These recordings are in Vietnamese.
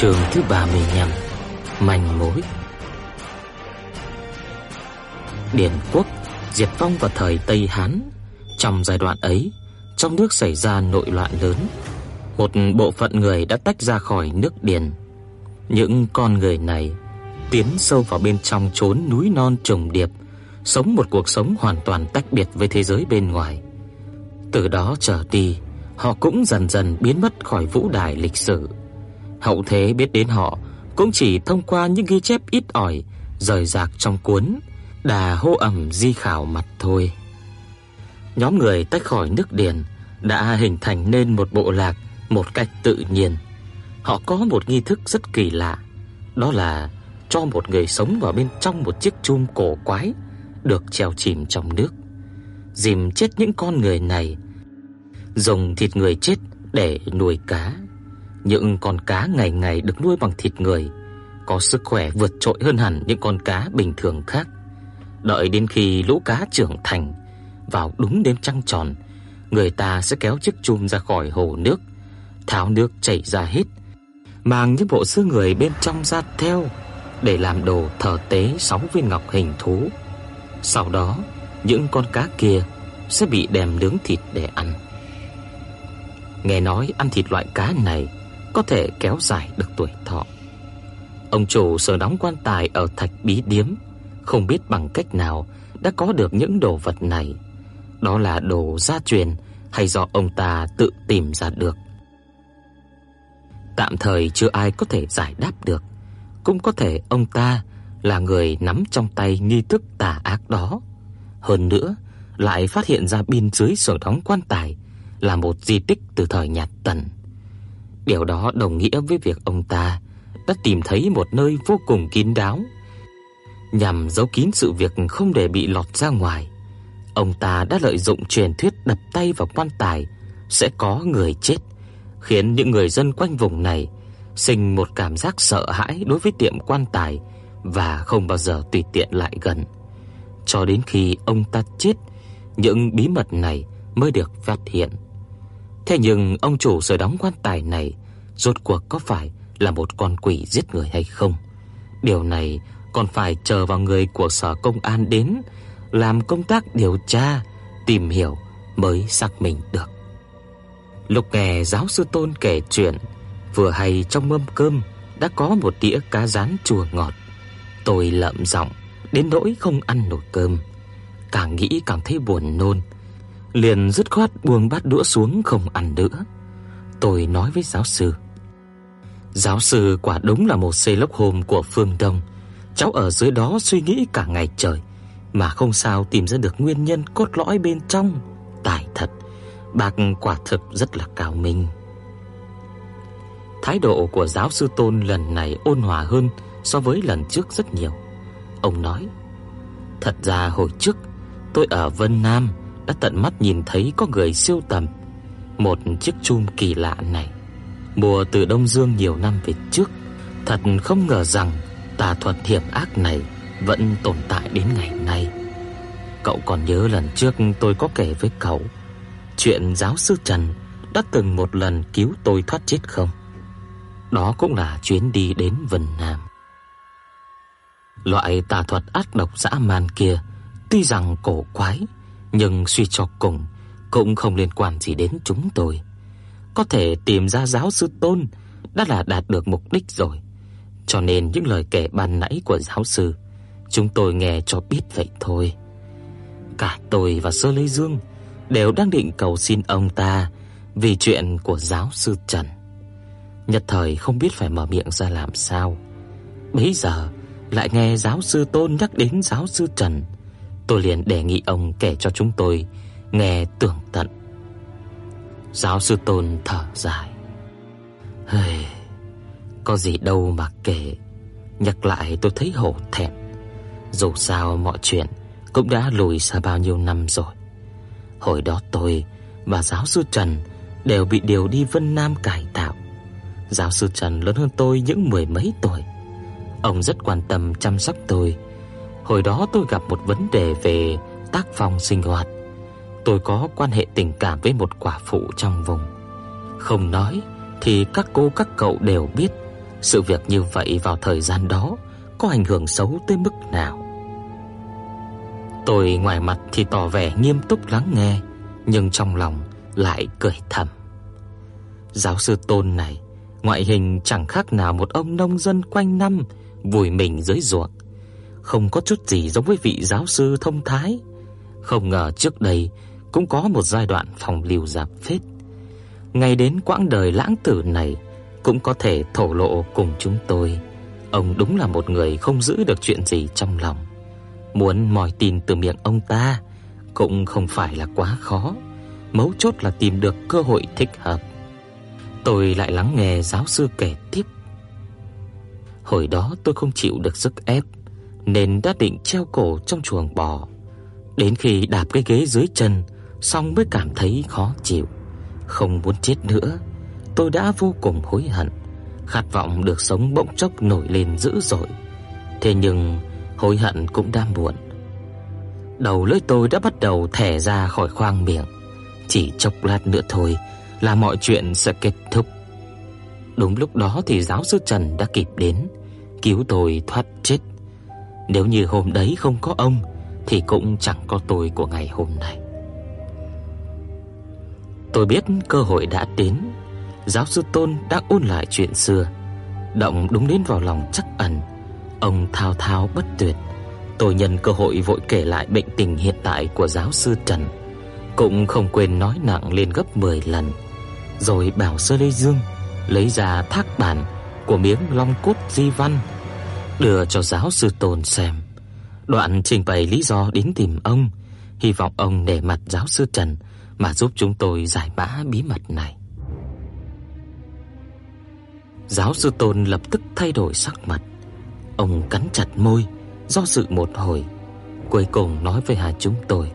Trường thứ 35 Manh mối. Điền quốc diệt vong vào thời Tây Hán, Trong giai đoạn ấy, Trong nước xảy ra nội loạn lớn. Một bộ phận người đã tách ra khỏi nước Điền. Những con người này Tiến sâu vào bên trong chốn núi non trùng điệp, Sống một cuộc sống hoàn toàn tách biệt với thế giới bên ngoài. Từ đó trở đi, Họ cũng dần dần biến mất khỏi vũ đài lịch sử. Hậu thế biết đến họ cũng chỉ thông qua những ghi chép ít ỏi rời rạc trong cuốn Đà hô ẩm di khảo mặt thôi. Nhóm người tách khỏi nước Điền đã hình thành nên một bộ lạc một cách tự nhiên. Họ có một nghi thức rất kỳ lạ, đó là cho một người sống vào bên trong một chiếc chum cổ quái được treo chìm trong nước. Dìm chết những con người này, dùng thịt người chết để nuôi cá. Những con cá ngày ngày được nuôi bằng thịt người có sức khỏe vượt trội hơn hẳn những con cá bình thường khác. Đợi đến khi lũ cá trưởng thành, vào đúng đêm trăng tròn, người ta sẽ kéo chiếc chum ra khỏi hồ nước, tháo nước chảy ra hết, mang những bộ xương người bên trong ra theo để làm đồ thờ tế sáu viên ngọc hình thú. Sau đó, những con cá kia sẽ bị đem nướng thịt để ăn. Nghe nói ăn thịt loại cá này có thể kéo dài được tuổi thọ. Ông chủ sở đóng quan tài ở Thạch Bí Điếm không biết bằng cách nào đã có được những đồ vật này. Đó là đồ gia truyền hay do ông ta tự tìm ra được. Tạm thời chưa ai có thể giải đáp được, cũng có thể ông ta là người nắm trong tay nghi thức tà ác đó. Hơn nữa, lại phát hiện ra bên dưới sở đóng quan tài là một di tích từ thời nhà Tần. Điều đó đồng nghĩa với việc ông ta đã tìm thấy một nơi vô cùng kín đáo nhằm giấu kín sự việc không để bị lọt ra ngoài. Ông ta đã lợi dụng truyền thuyết đập tay vào quan tài sẽ có người chết, khiến những người dân quanh vùng này sinh một cảm giác sợ hãi đối với tiệm quan tài và không bao giờ tùy tiện lại gần. Cho đến khi ông ta chết, những bí mật này mới được phát hiện. Thế nhưng ông chủ sở đóng quan tài này rốt cuộc có phải là một con quỷ giết người hay không? Điều này còn phải chờ vào người của sở công an đến làm công tác điều tra, tìm hiểu mới xác minh được. Lục nghe giáo sư Tôn kể chuyện, vừa hay trong mâm cơm đã có một đĩa cá rán chua ngọt. Tôi lẩm giọng đến nỗi không ăn nổi cơm, càng nghĩ càng thấy buồn nôn, liền dứt khoát buông bát đũa xuống không ăn nữa. Tôi nói với giáo sư: "Giáo sư quả đúng là một xây lốc hồn của phương Đông." Cháu ở dưới đó suy nghĩ cả ngày trời mà không sao tìm ra được nguyên nhân cốt lõi bên trong. Tài thật, bác quả thực rất là cao minh. Thái độ của giáo sư Tôn lần này ôn hòa hơn so với lần trước rất nhiều. Ông nói: "Thật ra hồi trước tôi ở Vân Nam đã tận mắt nhìn thấy có người siêu tầm một chiếc chum kỳ lạ này, Mùa từ Đông Dương nhiều năm về trước. Thật không ngờ rằng tà thuật hiểm ác này vẫn tồn tại đến ngày nay. Cậu còn nhớ lần trước tôi có kể với cậu chuyện giáo sư Trần đã từng một lần cứu tôi thoát chết không? Đó cũng là chuyến đi đến Vân Nam. Loại tà thuật ác độc dã man kia tuy rằng cổ quái, nhưng suy cho cùng cũng không liên quan gì đến chúng tôi. Có thể tìm ra giáo sư Tôn đã là đạt được mục đích rồi. Cho nên những lời kể ban nãy của giáo sư chúng tôi nghe cho biết vậy thôi. Cả tôi và Sơ Lê Dương đều đang định cầu xin ông ta vì chuyện của giáo sư Trần. Nhất thời không biết phải mở miệng ra làm sao. Bấy giờ lại nghe giáo sư Tôn nhắc đến giáo sư Trần, tôi liền đề nghị ông kể cho chúng tôi nghe tường tận. Giáo sư Tôn thở dài. Hây, Có gì đâu mà kể. Nhắc lại tôi thấy hổ thẹn. Dù sao mọi chuyện Cũng đã lùi xa bao nhiêu năm rồi. Hồi đó tôi Và giáo sư Trần Đều bị điều đi Vân Nam cải tạo. Giáo sư Trần lớn hơn tôi những mười mấy tuổi. Ông rất quan tâm chăm sóc tôi. Hồi đó tôi gặp một vấn đề về tác phong sinh hoạt. Tôi có quan hệ tình cảm với một quả phụ trong vùng Không nói thì các cô các cậu đều biết sự việc như vậy vào thời gian đó có ảnh hưởng xấu tới mức nào. Tôi ngoài mặt thì tỏ vẻ nghiêm túc lắng nghe, nhưng trong lòng lại cười thầm. Giáo sư Tôn này, ngoại hình chẳng khác nào một ông nông dân quanh năm vùi mình dưới ruộng, không có chút gì giống với vị giáo sư thông thái. Không ngờ trước đây cũng có một giai đoạn phòng lưu giáp phết. Ngày đến quãng đời lãng tử này cũng có thể thổ lộ cùng chúng tôi. Ông đúng là một người không giữ được chuyện gì trong lòng. Muốn mòi tin từ miệng ông ta cũng không phải là quá khó, mấu chốt là tìm được cơ hội thích hợp. Tôi lại lắng nghe giáo sư kể tiếp. Hồi đó tôi không chịu được sức ép nên đã định treo cổ trong chuồng bò. Đến khi đạp cái ghế dưới chân, xong mới cảm thấy khó chịu, không muốn chết nữa tôi đã vô cùng hối hận, khát vọng được sống bỗng chốc nổi lên dữ dội. Thế nhưng hối hận cũng đã muộn. Đầu lưỡi tôi đã bắt đầu thẻ ra khỏi khoang miệng, chỉ chốc lát nữa thôi là mọi chuyện sẽ kết thúc. Đúng lúc đó thì giáo sư Trần đã kịp đến, cứu tôi thoát chết. Nếu như hôm đấy không có ông thì cũng chẳng có tôi của ngày hôm nay. Tôi biết cơ hội đã đến, giáo sư Tôn đã ôn lại chuyện xưa, động đúng đến vào lòng chắc ẩn. Ông thao thao bất tuyệt. Tôi nhân cơ hội vội kể lại bệnh tình hiện tại của giáo sư Trần, cũng không quên nói nặng lên gấp 10 lần. Rồi bảo Sơ Lê Dương lấy ra thác bản của miếng long cốt di văn đưa cho giáo sư Tôn xem. Đoạn trình bày lý do đến tìm ông, hy vọng ông nể mặt giáo sư Trần mà giúp chúng tôi giải mã bí mật này. Giáo sư Tôn lập tức thay đổi sắc mặt. Ông cắn chặt môi, do dự một hồi, cuối cùng nói với hai chúng tôi: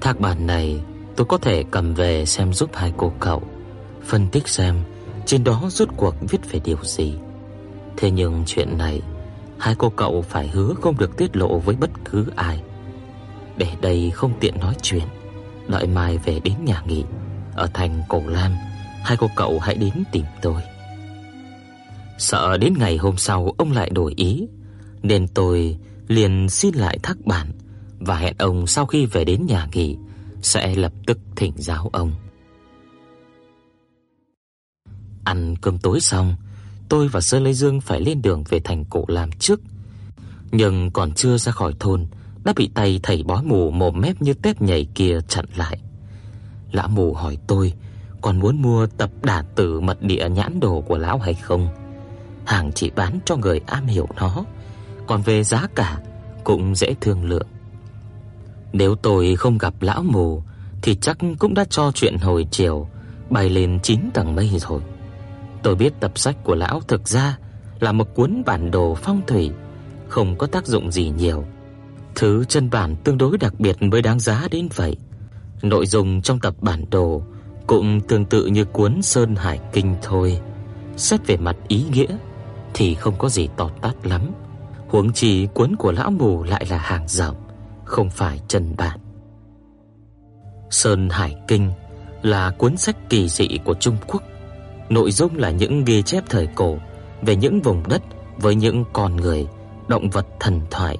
"Thác bản này tôi có thể cầm về xem giúp hai cô cậu, phân tích xem trên đó rốt cuộc viết về điều gì. Thế nhưng chuyện này, hai cô cậu phải hứa không được tiết lộ với bất cứ ai. Để đây không tiện nói chuyện, đợi mai về đến nhà nghỉ ở thành Cổ Lam, hai cô cậu hãy đến tìm tôi." Sợ đến ngày hôm sau ông lại đổi ý, nên tôi liền xin lại thác bản và hẹn ông sau khi về đến nhà nghỉ sẽ lập tức thỉnh giáo ông. Ăn cơm tối xong, tôi và Sơ Lê Dương phải lên đường về thành cổ làm trước. Nhưng còn chưa ra khỏi thôn đã bị tay thầy bói mù mồm mép như tép nhảy kia chặn lại. Lão mù hỏi tôi còn muốn mua tập đả tử mật địa nhãn đồ của lão hay không? hàng chỉ bán cho người am hiểu nó, còn về giá cả cũng dễ thương lượng. Nếu tôi không gặp lão mù thì chắc cũng đã cho chuyện hồi chiều bay lên 9 tầng mây rồi. Tôi biết tập sách của lão thực ra là một cuốn bản đồ phong thủy, không có tác dụng gì nhiều. Thứ chân bản tương đối đặc biệt mới đáng giá đến vậy. Nội dung trong tập bản đồ cũng tương tự như cuốn Sơn Hải Kinh thôi. Xét về mặt ý nghĩa thì không có gì to tát lắm. Huống chi cuốn của lão mù lại là hàng rộng, không phải chân bản. Sơn Hải Kinh là cuốn sách kỳ dị của Trung Quốc. Nội dung là những ghi chép thời cổ về những vùng đất với những con người, động vật thần thoại,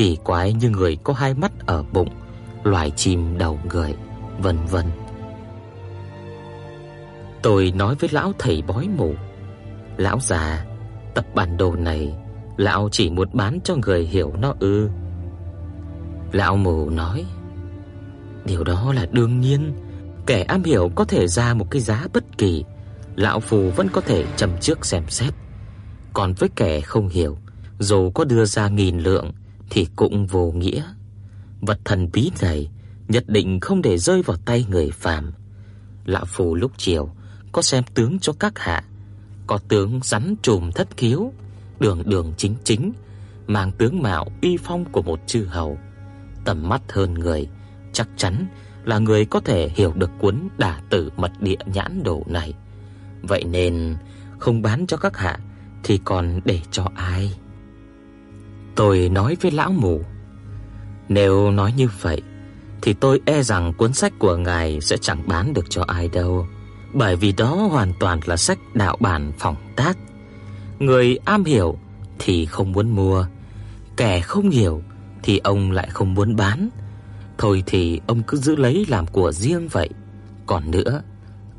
kỳ quái như người có hai mắt ở bụng, loài chim đầu người, vân vân. Tôi nói với lão thầy bói mù, lão già, Tập bản đồ này lão chỉ muốn bán cho người hiểu nó ư? Lão mù nói, điều đó là đương nhiên, kẻ am hiểu có thể ra một cái giá bất kỳ, lão phù vẫn có thể châm trước xem xét. Còn với kẻ không hiểu, dù có đưa ra nghìn lượng thì cũng vô nghĩa. Vật thần bí này nhất định không để rơi vào tay người phàm. Lão phù lúc chiều có xem tướng cho các hạ, có tướng rắn trùm thất khiếu, đường đường chính chính, mang tướng mạo uy phong của một chư hầu, tầm mắt hơn người, chắc chắn là người có thể hiểu được cuốn Đả Tử Mật Địa nhãn đồ này. Vậy nên không bán cho các hạ thì còn để cho ai? Tôi nói với lão mù, nếu nói như vậy thì tôi e rằng cuốn sách của ngài sẽ chẳng bán được cho ai đâu, bởi vì đó hoàn toàn là sách đạo bản phỏng tác. Người am hiểu thì không muốn mua, kẻ không hiểu thì ông lại không muốn bán. Thôi thì ông cứ giữ lấy làm của riêng vậy. Còn nữa,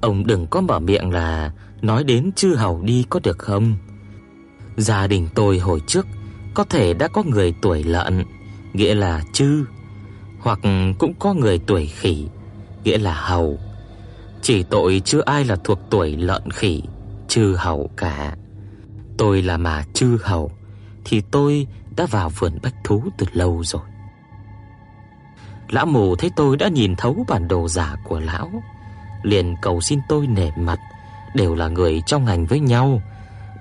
ông đừng có mở miệng là nói đến chư hầu đi có được không? Gia đình tôi hồi trước có thể đã có người tuổi lợn, nghĩa là chư, hoặc cũng có người tuổi khỉ, nghĩa là hầu. Chỉ tội chưa ai là thuộc tuổi lợn khỉ, chư hầu cả. Tôi là mà chư hầu thì tôi đã vào vườn bách thú từ lâu rồi. Lão mù thấy tôi đã nhìn thấu bản đồ giả của lão, liền cầu xin tôi nể mặt, đều là người trong ngành với nhau,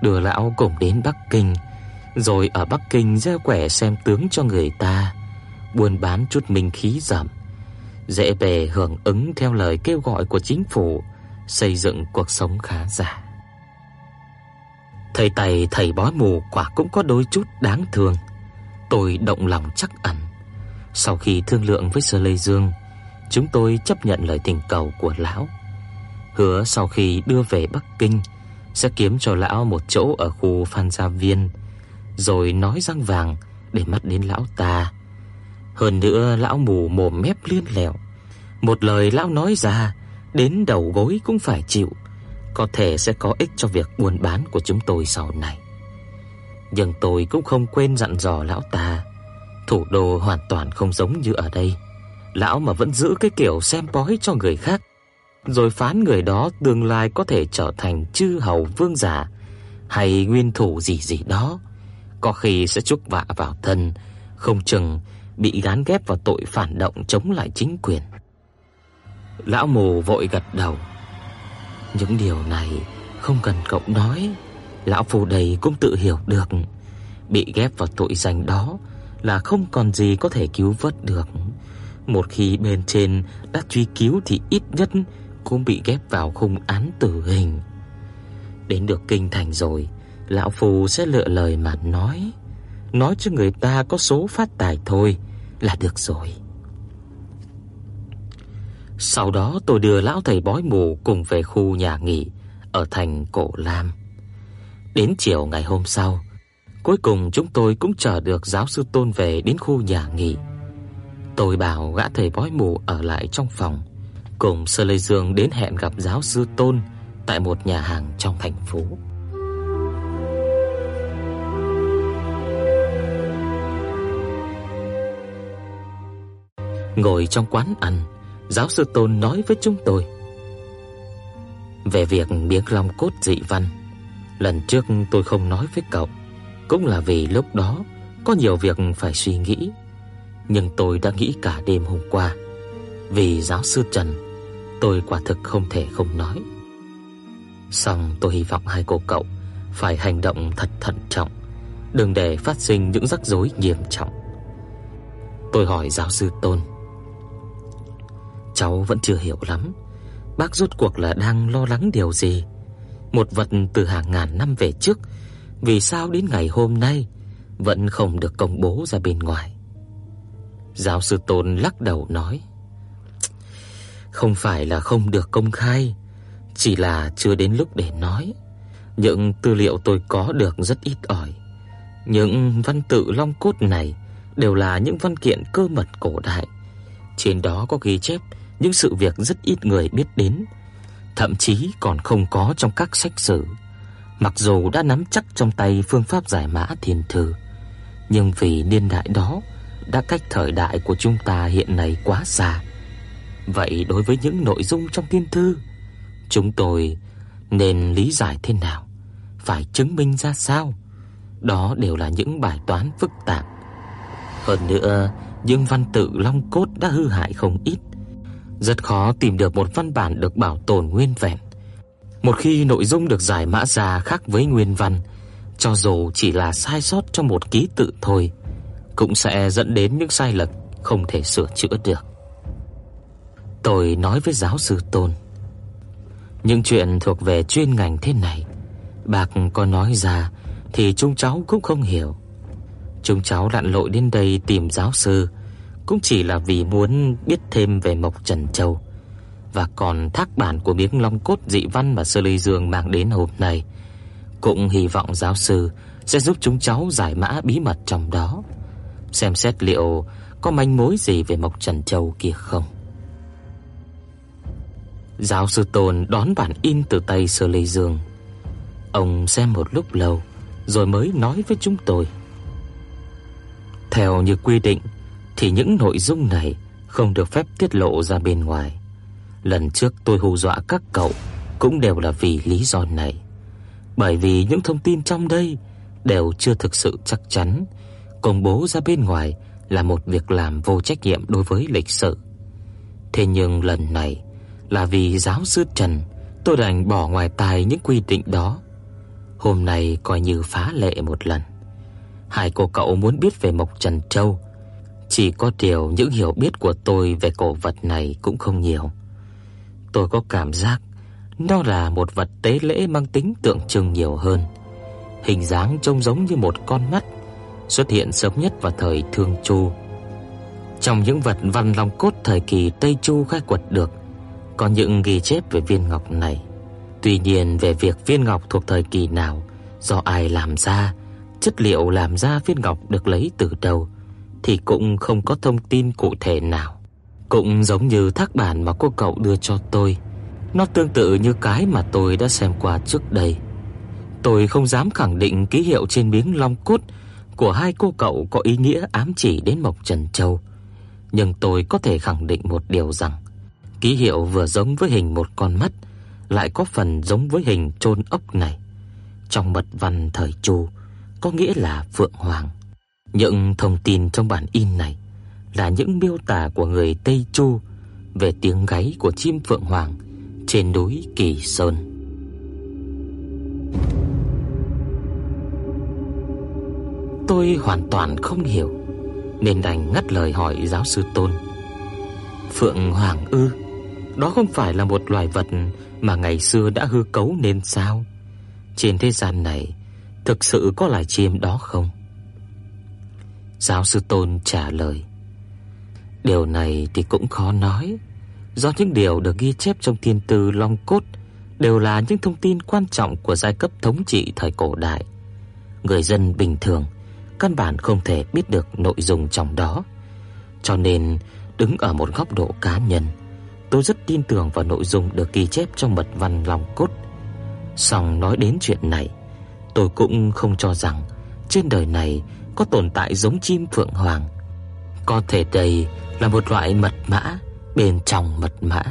đưa lão cùng đến Bắc Kinh, rồi ở Bắc Kinh gieo quẻ xem tướng cho người ta, buôn bán chút minh khí giảm, dễ bề hưởng ứng theo lời kêu gọi của chính phủ, xây dựng cuộc sống khá giả. Thầy Tày thầy bói mù quả cũng có đôi chút đáng thương. Tôi động lòng chắc ẩn. Sau khi thương lượng với Sơ Lê Dương, chúng tôi chấp nhận lời tình cầu của lão. Hứa sau khi đưa về Bắc Kinh sẽ kiếm cho lão một chỗ ở khu Phan Gia Viên, rồi nói răng vàng để mắt đến lão ta. Hơn nữa lão mù mồm mép liên lẹo, một lời lão nói ra đến đầu gối cũng phải chịu, có thể sẽ có ích cho việc buôn bán của chúng tôi sau này. Nhưng tôi cũng không quên dặn dò lão ta, thủ đô hoàn toàn không giống như ở đây. Lão mà vẫn giữ cái kiểu xem bói cho người khác, rồi phán người đó tương lai có thể trở thành chư hầu vương giả hay nguyên thủ gì gì đó, có khi sẽ chuốc vạ vào thân, không chừng bị gán ghép vào tội phản động chống lại chính quyền. Lão mù vội gật đầu. Những điều này không cần cậu nói, lão phu đầy cũng tự hiểu được. Bị ghép vào tội danh đó là không còn gì có thể cứu vớt được. Một khi bên trên đã truy cứu thì ít nhất cũng bị ghép vào khung án tử hình. Đến được kinh thành rồi, lão phu sẽ lựa lời mà nói, nói cho người ta có số phát tài thôi là được rồi. Sau đó tôi đưa lão thầy bói mù cùng về khu nhà nghỉ ở thành Cổ Lam. Đến chiều ngày hôm sau, cuối cùng chúng tôi cũng chờ được giáo sư Tôn về đến khu nhà nghỉ. Tôi bảo gã thầy bói mù ở lại trong phòng, cùng Sơ Lê Dương đến hẹn gặp giáo sư Tôn tại một nhà hàng trong thành phố. Ngồi trong quán ăn, giáo sư Tôn nói với chúng tôi về việc miếng long cốt dị văn. Lần trước tôi không nói với cậu, cũng là vì lúc đó có nhiều việc phải suy nghĩ, nhưng tôi đã nghĩ cả đêm hôm qua. Vì giáo sư Trần, tôi quả thực không thể không nói. Song tôi hy vọng hai cô cậu phải hành động thật thận trọng, đừng để phát sinh những rắc rối nghiêm trọng. Tôi hỏi giáo sư Tôn, cháu vẫn chưa hiểu lắm, bác rốt cuộc là đang lo lắng điều gì? Một vật từ hàng ngàn năm về trước, vì sao đến ngày hôm nay vẫn không được công bố ra bên ngoài? Giáo sư Tôn lắc đầu nói: "Không phải là không được công khai, chỉ là chưa đến lúc để nói. Những tư liệu tôi có được rất ít ỏi. Những văn tự long cốt này đều là những văn kiện cơ mật cổ đại. Trên đó có ghi chép những sự việc rất ít người biết đến, thậm chí còn không có trong các sách sử. Mặc dù đã nắm chắc trong tay phương pháp giải mã thiên thư, nhưng vì niên đại đó đã cách thời đại của chúng ta hiện nay quá xa. Vậy đối với những nội dung trong thiên thư, chúng tôi nên lý giải thế nào? Phải chứng minh ra sao? Đó đều là những bài toán phức tạp. Hơn nữa, những văn tự long cốt đã hư hại không ít rất khó tìm được một văn bản được bảo tồn nguyên vẹn. Một khi nội dung được giải mã ra khác với nguyên văn, cho dù chỉ là sai sót trong một ký tự thôi, cũng sẽ dẫn đến những sai lệch không thể sửa chữa được. Tôi nói với giáo sư Tôn, những chuyện thuộc về chuyên ngành thế này, bạc có nói ra thì chúng cháu cũng không hiểu. Chúng cháu lặn lội đến đây tìm giáo sư cũng chỉ là vì muốn biết thêm về Mộc Trần Châu và còn thác bản của miếng long cốt dị văn mà Sơ ly Dương mang đến hôm nay, cũng hy vọng giáo sư sẽ giúp chúng cháu giải mã bí mật trong đó, xem xét liệu có manh mối gì về Mộc Trần Châu kia không. Giáo sư Tôn đón bản in từ tay Sơ ly Dương. Ông xem một lúc lâu rồi mới nói với chúng tôi. Theo như quy định thì những nội dung này không được phép tiết lộ ra bên ngoài. Lần trước tôi hù dọa các cậu cũng đều là vì lý do này. Bởi vì những thông tin trong đây đều chưa thực sự chắc chắn, công bố ra bên ngoài là một việc làm vô trách nhiệm đối với lịch sử. Thế nhưng lần này là vì giáo sư Trần, tôi đành bỏ ngoài tai những quy định đó. Hôm nay coi như phá lệ một lần. Hai cô cậu muốn biết về Mộc Trần Châu, chỉ có điều những hiểu biết của tôi về cổ vật này cũng không nhiều. Tôi có cảm giác nó là một vật tế lễ mang tính tượng trưng nhiều hơn. Hình dáng trông giống như một con mắt, xuất hiện sớm nhất vào thời Thương Chu. Trong những vật văn long cốt thời kỳ Tây Chu khai quật được, có những ghi chép về viên ngọc này. Tuy nhiên về việc viên ngọc thuộc thời kỳ nào, do ai làm ra, chất liệu làm ra viên ngọc được lấy từ đâu thì cũng không có thông tin cụ thể nào. Cũng giống như thác bản mà cô cậu đưa cho tôi, nó tương tự như cái mà tôi đã xem qua trước đây. Tôi không dám khẳng định ký hiệu trên miếng long cốt của hai cô cậu có ý nghĩa ám chỉ đến Mộc Trần Châu, nhưng tôi có thể khẳng định một điều rằng ký hiệu vừa giống với hình một con mắt, lại có phần giống với hình chôn ốc này. Trong mật văn thời Chu có nghĩa là phượng hoàng. Những thông tin trong bản in này là những miêu tả của người Tây Chu về tiếng gáy của chim phượng hoàng trên núi Kỳ Sơn. Tôi hoàn toàn không hiểu, nên đành ngắt lời hỏi giáo sư Tôn. Phượng hoàng ư? Đó không phải là một loài vật mà ngày xưa đã hư cấu nên sao? Trên thế gian này, thực sự có loài chim đó không? Giáo sư Tôn trả lời. Điều này thì cũng khó nói, do những điều được ghi chép trong thiên tư Long Cốt đều là những thông tin quan trọng của giai cấp thống trị thời cổ đại. Người dân bình thường căn bản không thể biết được nội dung trong đó. Cho nên, đứng ở một góc độ cá nhân, tôi rất tin tưởng vào nội dung được ghi chép trong mật văn Long Cốt. Song nói đến chuyện này, tôi cũng không cho rằng trên đời này có tồn tại giống chim phượng hoàng. Có thể đây là một loại mật mã bên trong mật mã,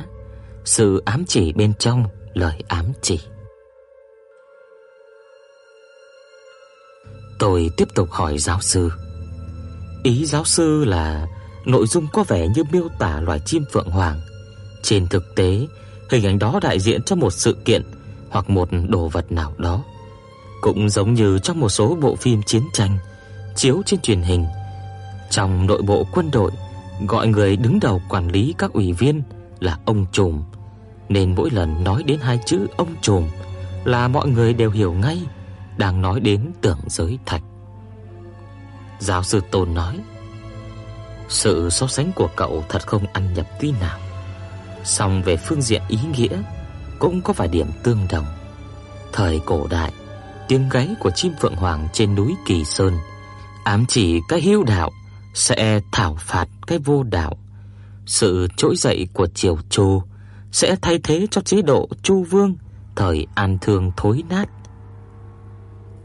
sự ám chỉ bên trong lời ám chỉ. Tôi tiếp tục hỏi giáo sư. Ý giáo sư là nội dung có vẻ như miêu tả loài chim phượng hoàng. Trên thực tế, hình ảnh đó đại diện cho một sự kiện hoặc một đồ vật nào đó. Cũng giống như trong một số bộ phim chiến tranh chiếu trên truyền hình. Trong nội bộ quân đội, gọi người đứng đầu quản lý các ủy viên là ông trùm, nên mỗi lần nói đến hai chữ ông trùm là mọi người đều hiểu ngay đang nói đến tưởng giới thạch. Giáo sư Tôn nói: "Sự so sánh của cậu thật không ăn nhập tí nào. Song về phương diện ý nghĩa cũng có vài điểm tương đồng. Thời cổ đại, tiếng gáy của chim phượng hoàng trên núi Kỳ Sơn ám chỉ cái hiếu đạo sẽ thảo phạt cái vô đạo. Sự trỗi dậy của triều Chu sẽ thay thế cho chế độ Chu Vương, thời An Thương thối nát.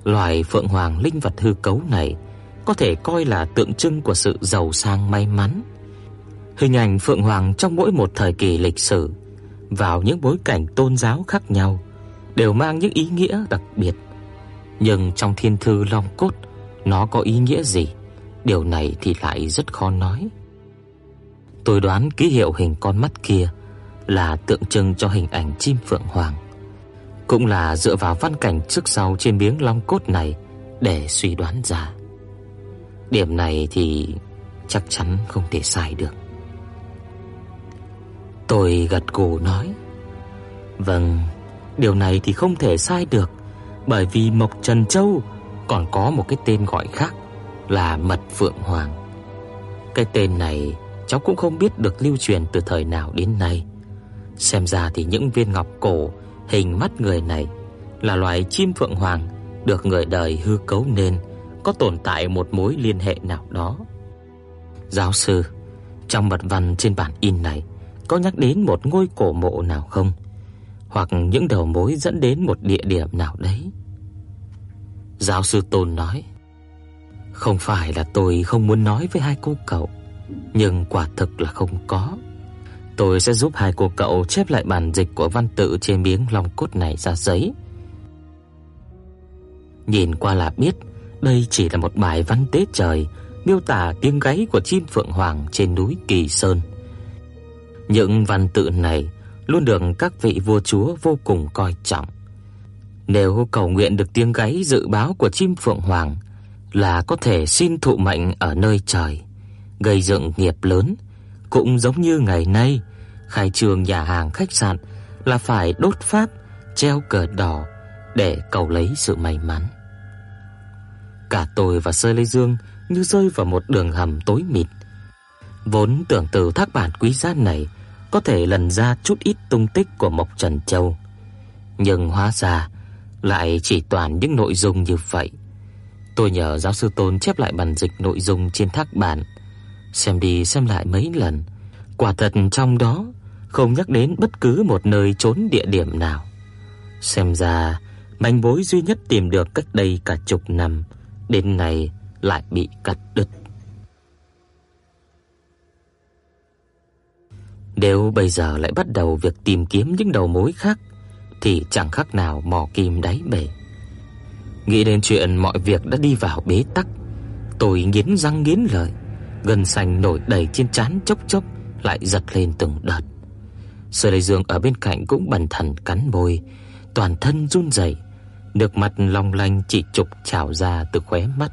Loài phượng hoàng linh vật hư cấu này có thể coi là tượng trưng của sự giàu sang may mắn. Hình ảnh phượng hoàng trong mỗi một thời kỳ lịch sử, vào những bối cảnh tôn giáo khác nhau, đều mang những ý nghĩa đặc biệt. Nhưng trong thiên thư Long Cốt nó có ý nghĩa gì? Điều này thì lại rất khó nói. Tôi đoán ký hiệu hình con mắt kia là tượng trưng cho hình ảnh chim phượng hoàng. cũng là dựa vào văn cảnh trước sau trên miếng long cốt này để suy đoán ra. Điểm này thì chắc chắn không thể sai được. Tôi gật gù nói: "Vâng, điều này thì không thể sai được, bởi vì Mộc Trần Châu còn có một cái tên gọi khác là Mật Phượng Hoàng. Cái tên này cháu cũng không biết được lưu truyền từ thời nào đến nay. Xem ra thì những viên ngọc cổ hình mắt người này là loài chim phượng hoàng được người đời hư cấu nên có tồn tại một mối liên hệ nào đó. Giáo sư, trong mật văn trên bản in này có nhắc đến một ngôi cổ mộ nào không? Hoặc những đầu mối dẫn đến một địa điểm nào đấy? Giáo sư Tôn nói: "Không phải là tôi không muốn nói với hai cô cậu, nhưng quả thực là không có. Tôi sẽ giúp hai cô cậu chép lại bản dịch của văn tự trên miếng lòng cốt này ra giấy. Nhìn qua là biết, đây chỉ là một bài văn tế trời miêu tả tiếng gáy của chim phượng hoàng trên núi Kỳ Sơn. Những văn tự này luôn được các vị vua chúa vô cùng coi trọng. Nếu cầu nguyện được tiếng gáy dự báo của chim phượng hoàng là có thể xin thụ mệnh ở nơi trời, gây dựng nghiệp lớn, cũng giống như ngày nay khai trương nhà hàng khách sạn là phải đốt pháp, treo cờ đỏ để cầu lấy sự may mắn. Cả tôi và Sơ Lê Dương như rơi vào một đường hầm tối mịt. Vốn tưởng từ thác bản quý giá này có thể lần ra chút ít tung tích của Mộc Trần Châu, nhưng hóa ra lại chỉ toàn những nội dung như vậy. Tôi nhờ giáo sư Tôn chép lại bản dịch nội dung trên thác bản, xem đi xem lại mấy lần, quả thật trong đó không nhắc đến bất cứ một nơi trốn địa điểm nào. Xem ra manh mối duy nhất tìm được cách đây cả chục năm đến nay lại bị cắt đứt. Nếu bây giờ lại bắt đầu việc tìm kiếm những đầu mối khác thì chẳng khác nào mò kim đáy bể. Nghĩ đến chuyện mọi việc đã đi vào bế tắc, tôi nghiến răng nghiến lợi, gân xanh nổi đầy trên trán chốc chốc lại giật lên từng đợt. Sở Lệ Dương ở bên cạnh cũng bần thần cắn môi, toàn thân run rẩy, nước mắt long lanh chỉ trục trào ra từ khóe mắt.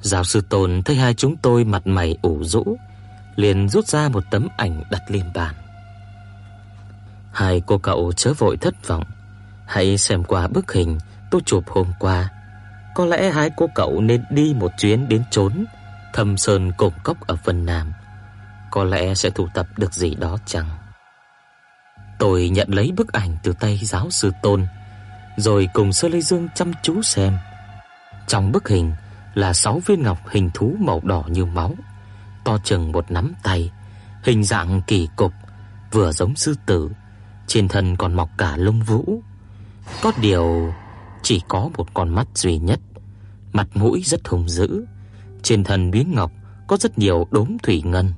Giáo sư Tôn thấy hai chúng tôi mặt mày ủ rũ, liền rút ra một tấm ảnh đặt lên bàn. Hai cô cậu chớ vội thất vọng, hãy xem qua bức hình tôi chụp hôm qua. Có lẽ hai cô cậu nên đi một chuyến đến trốn Thâm Sơn Cổng Cốc ở Vân Nam. Có lẽ sẽ thu tập được gì đó chăng? Tôi nhận lấy bức ảnh từ tay giáo sư Tôn, rồi cùng Sơ Lê Dương chăm chú xem. Trong bức hình là sáu viên ngọc hình thú màu đỏ như máu, to chừng một nắm tay, hình dạng kỳ cục, vừa giống sư tử, trên thân còn mọc cả lông vũ. Có điều chỉ có một con mắt duy nhất, mặt mũi rất hung dữ, trên thân miếng ngọc có rất nhiều đốm thủy ngân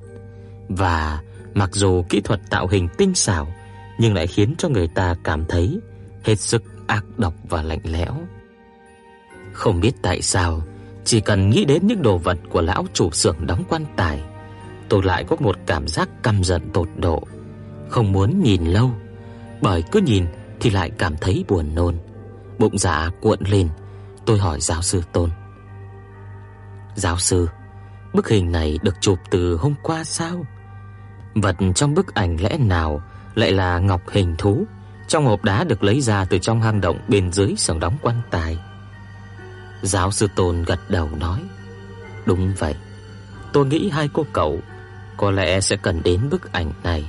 và mặc dù kỹ thuật tạo hình tinh xảo nhưng lại khiến cho người ta cảm thấy hết sức ác độc và lạnh lẽo. Không biết tại sao, chỉ cần nghĩ đến những đồ vật của lão chủ xưởng đóng quan tài, tôi lại có một cảm giác căm giận tột độ, không muốn nhìn lâu, bởi cứ nhìn thì lại cảm thấy buồn nôn. Bụng dạ cuộn lên, tôi hỏi giáo sư Tôn. Giáo sư, bức hình này được chụp từ hôm qua sao? Vật trong bức ảnh lẽ nào lại là ngọc hình thú trong hộp đá được lấy ra từ trong hang động bên dưới sòng đóng quan tài. Giáo sư Tôn gật đầu nói: "Đúng vậy. Tôi nghĩ hai cô cậu có lẽ sẽ cần đến bức ảnh này,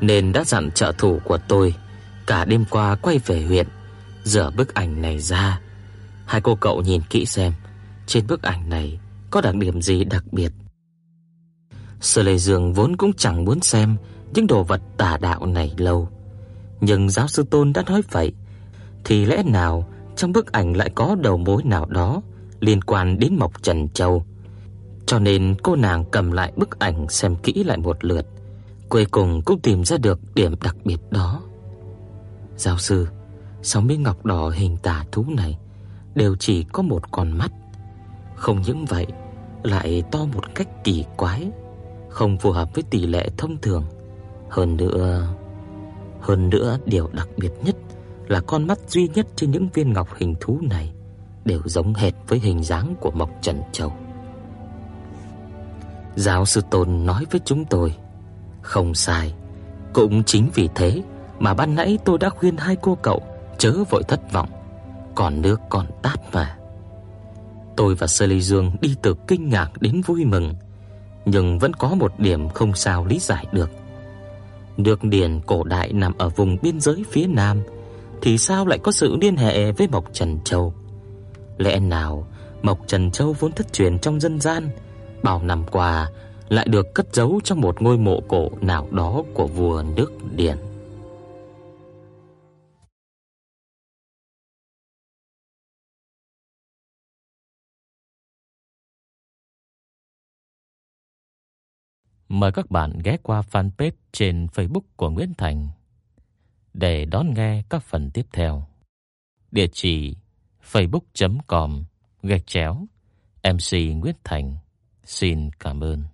nên đã dặn trợ thủ của tôi cả đêm qua quay về huyện dở bức ảnh này ra. Hai cô cậu nhìn kỹ xem, trên bức ảnh này có đặc điểm gì đặc biệt." Sở Lệ Dương vốn cũng chẳng muốn xem những đồ vật tà đạo này lâu. Nhưng giáo sư Tôn đã nói vậy, thì lẽ nào trong bức ảnh lại có đầu mối nào đó liên quan đến Mộc Trần Châu. Cho nên cô nàng cầm lại bức ảnh xem kỹ lại một lượt, cuối cùng cũng tìm ra được điểm đặc biệt đó. Giáo sư, sáu miếng ngọc đỏ hình tà thú này đều chỉ có một con mắt. Không những vậy, lại to một cách kỳ quái, không phù hợp với tỷ lệ thông thường. Hơn nữa, hơn nữa điều đặc biệt nhất là con mắt duy nhất trên những viên ngọc hình thú này đều giống hệt với hình dáng của Mộc Trần Châu. Giáo sư Tôn nói với chúng tôi, không sai, cũng chính vì thế mà ban nãy tôi đã khuyên hai cô cậu chớ vội thất vọng, còn nước còn tát mà. Tôi và Sơ Lê Dương đi từ kinh ngạc đến vui mừng, nhưng vẫn có một điểm không sao lý giải được. Nước điền cổ đại nằm ở vùng biên giới phía nam thì sao lại có sự liên hệ với Mộc Trần Châu? Lẽ nào Mộc Trần Châu vốn thất truyền trong dân gian, bao năm qua lại được cất giấu trong một ngôi mộ cổ nào đó của vua nước Điền? Mời các bạn ghé qua fanpage trên Facebook của Nguyễn Thành để đón nghe các phần tiếp theo. Địa chỉ facebook.com gạch chéo MC Nguyễn Thành. Xin cảm ơn.